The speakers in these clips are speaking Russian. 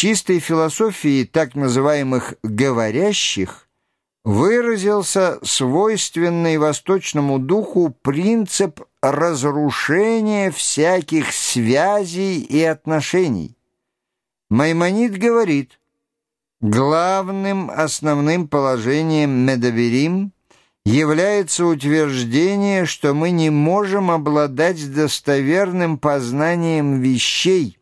чистой философии так называемых «говорящих» выразился свойственный восточному духу принцип разрушения всяких связей и отношений. Маймонид говорит, главным основным положением Медоверим является утверждение, что мы не можем обладать достоверным познанием вещей,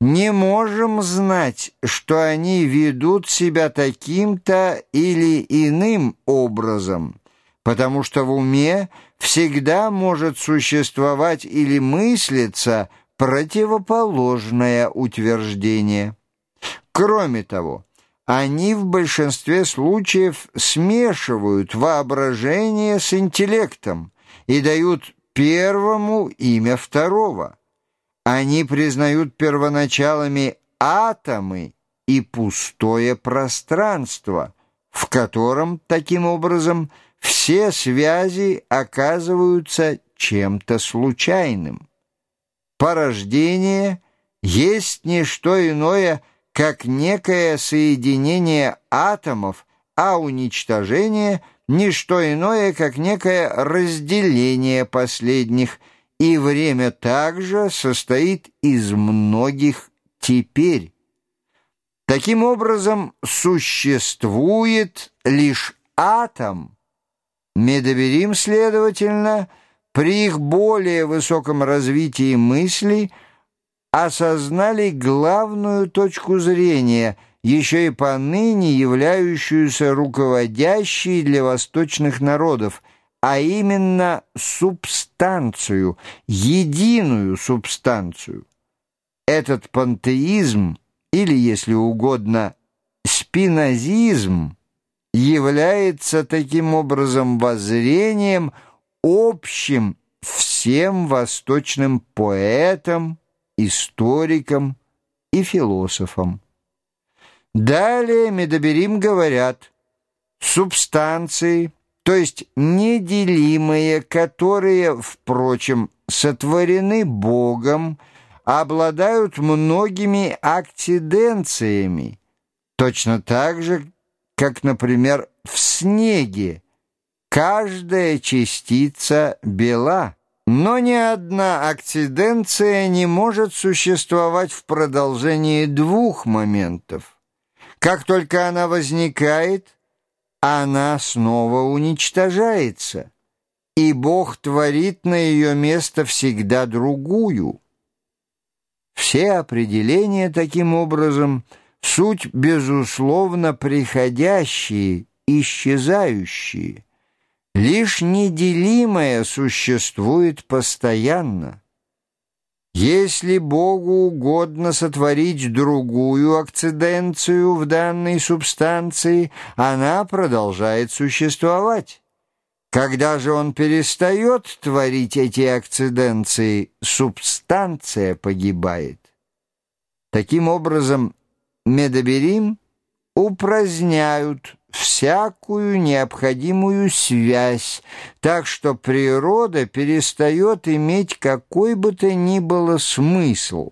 не можем знать, что они ведут себя таким-то или иным образом, потому что в уме всегда может существовать или мыслиться противоположное утверждение. Кроме того, они в большинстве случаев смешивают воображение с интеллектом и дают первому имя второго. Они признают первоначалами атомы и пустое пространство, в котором, таким образом, все связи оказываются чем-то случайным. Порождение есть не что иное, как некое соединение атомов, а уничтожение — не что иное, как некое разделение последних – и время также состоит из многих «теперь». Таким образом, существует лишь атом. Медоверим, следовательно, при их более высоком развитии мысли осознали главную точку зрения, еще и поныне являющуюся руководящей для восточных народов – а именно субстанцию, единую субстанцию. Этот пантеизм, или, если угодно, спинозизм, является таким образом воззрением общим всем восточным поэтам, историкам и философам. Далее Медоберим говорят, субстанции – то есть неделимые, которые, впрочем, сотворены Богом, обладают многими акциденциями, точно так же, как, например, в снеге каждая частица бела, но ни одна акциденция не может существовать в продолжении двух моментов. Как только она возникает – она снова уничтожается, и Бог творит на ее место всегда другую. Все определения таким образом суть, безусловно, приходящие, исчезающие. Лишь неделимое существует постоянно. Если Богу угодно сотворить другую акциденцию в данной субстанции, она продолжает существовать. Когда же он перестает творить эти акциденции, субстанция погибает. Таким образом, медоберим упраздняют всякую необходимую связь, так что природа перестает иметь какой бы то ни было смысл.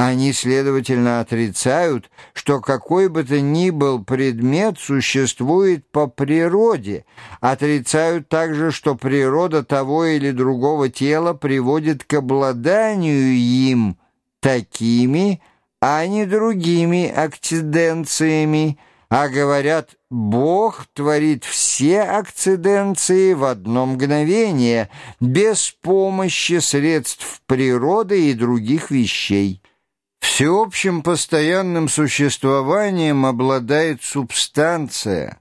Они, следовательно, отрицают, что какой бы то ни был предмет существует по природе, отрицают также, что природа того или другого тела приводит к обладанию им такими, а не другими акциденциями, а говорят, Бог творит все акциденции в одно мгновение, без помощи средств природы и других вещей. Всеобщим постоянным существованием обладает субстанция,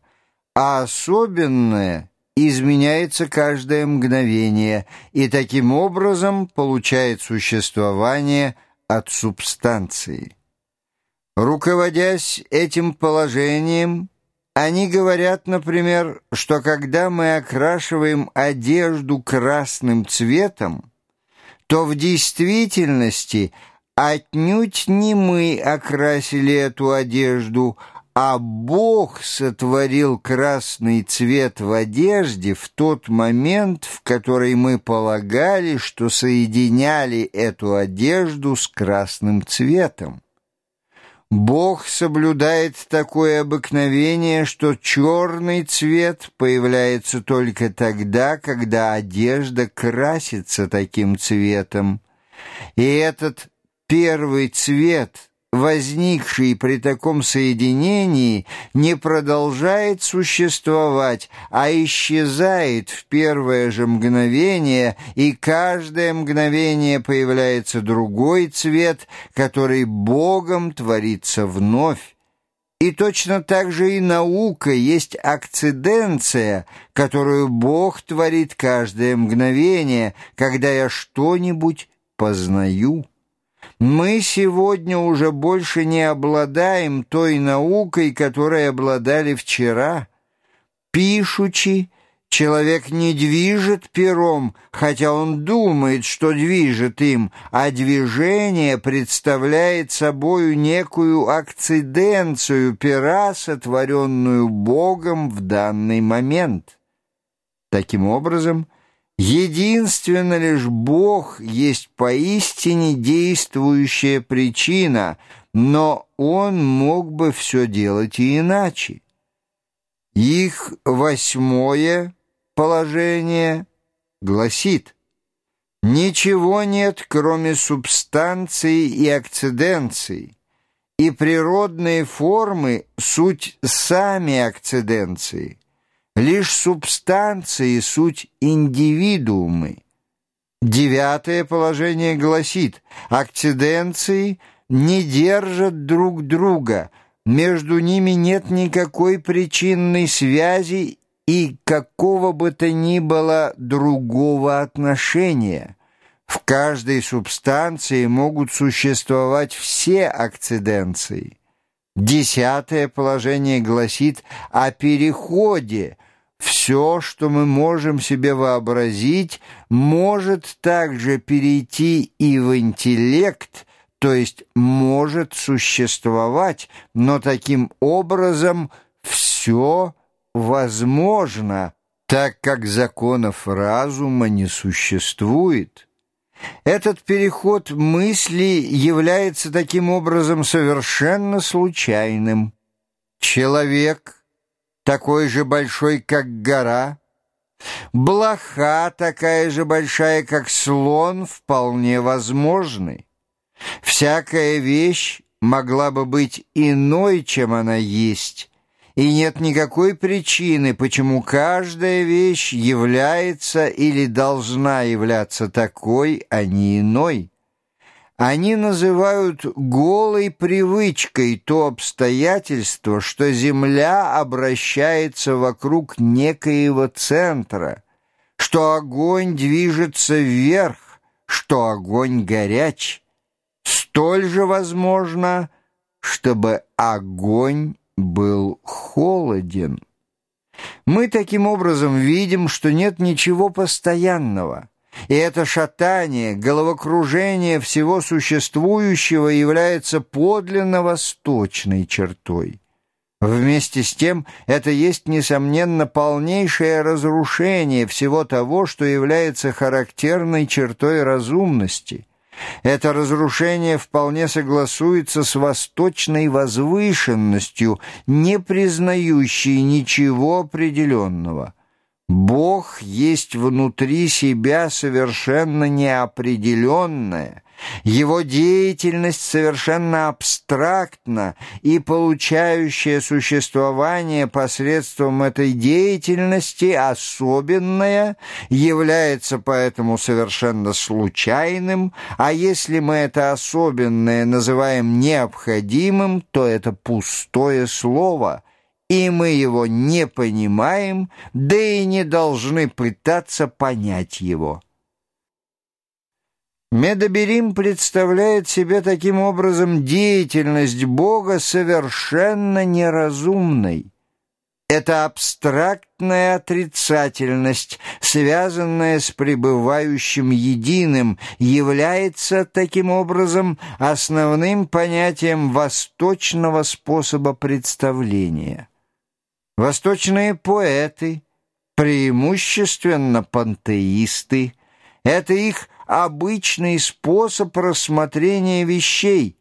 а особенное изменяется каждое мгновение и таким образом получает существование от субстанции. Руководясь этим положением, они говорят, например, что когда мы окрашиваем одежду красным цветом, то в действительности отнюдь не мы окрасили эту одежду, а Бог сотворил красный цвет в одежде в тот момент, в который мы полагали, что соединяли эту одежду с красным цветом. Бог соблюдает такое обыкновение, что черный цвет появляется только тогда, когда одежда красится таким цветом. И этот первый цвет — возникший при таком соединении, не продолжает существовать, а исчезает в первое же мгновение, и каждое мгновение появляется другой цвет, который Богом творится вновь. И точно так же и наука есть акциденция, которую Бог творит каждое мгновение, когда я что-нибудь познаю. Мы сегодня уже больше не обладаем той наукой, которой обладали вчера. Пишучи, человек не движет пером, хотя он думает, что движет им, а движение представляет собою некую акциденцию пера, сотворенную Богом в данный момент. Таким образом, Единственно лишь Бог есть поистине действующая причина, но Он мог бы все делать и иначе. Их восьмое положение гласит «Ничего нет, кроме субстанции и акциденции, и природные формы — суть сами акциденции». Лишь субстанции — суть индивидуумы. Девятое положение гласит, акциденции не держат друг друга, между ними нет никакой причинной связи и какого бы то ни было другого отношения. В каждой субстанции могут существовать все акциденции. Десятое положение гласит о переходе – все, что мы можем себе вообразить, может также перейти и в интеллект, то есть может существовать, но таким образом все возможно, так как законов разума не существует. Этот переход мысли является таким образом совершенно случайным. Человек — такой же большой, как гора, блоха такая же большая, как слон, вполне возможны. Всякая вещь могла бы быть иной, чем она есть, и нет никакой причины, почему каждая вещь является или должна являться такой, а не иной. Они называют голой привычкой то обстоятельство, что Земля обращается вокруг некоего центра, что огонь движется вверх, что огонь горяч. Столь же возможно, чтобы огонь был холоден. Мы таким образом видим, что нет ничего постоянного – и это шатание, головокружение всего существующего является подлинно восточной чертой. Вместе с тем, это есть, несомненно, полнейшее разрушение всего того, что является характерной чертой разумности. Это разрушение вполне согласуется с восточной возвышенностью, не признающей ничего определенного. Бог есть внутри себя совершенно неопределенное, его деятельность совершенно абстрактна, и получающее существование посредством этой деятельности особенное является поэтому совершенно случайным, а если мы это особенное называем необходимым, то это пустое слово – и мы его не понимаем, да и не должны пытаться понять его. Медоберим представляет себе таким образом деятельность Бога совершенно неразумной. Это абстрактная отрицательность, связанная с пребывающим единым, является таким образом основным понятием восточного способа представления. Восточные поэты, преимущественно пантеисты, это их обычный способ рассмотрения вещей.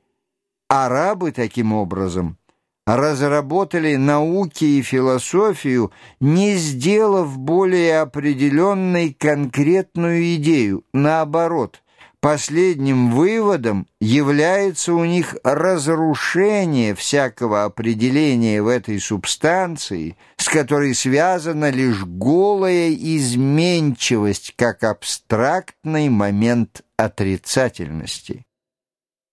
Арабы таким образом разработали науки и философию, не сделав более определенной конкретную идею. Наоборот, последним выводом является у них разрушение всякого определения в этой субстанции, с которой связана лишь голая изменчивость как абстрактный момент отрицательности.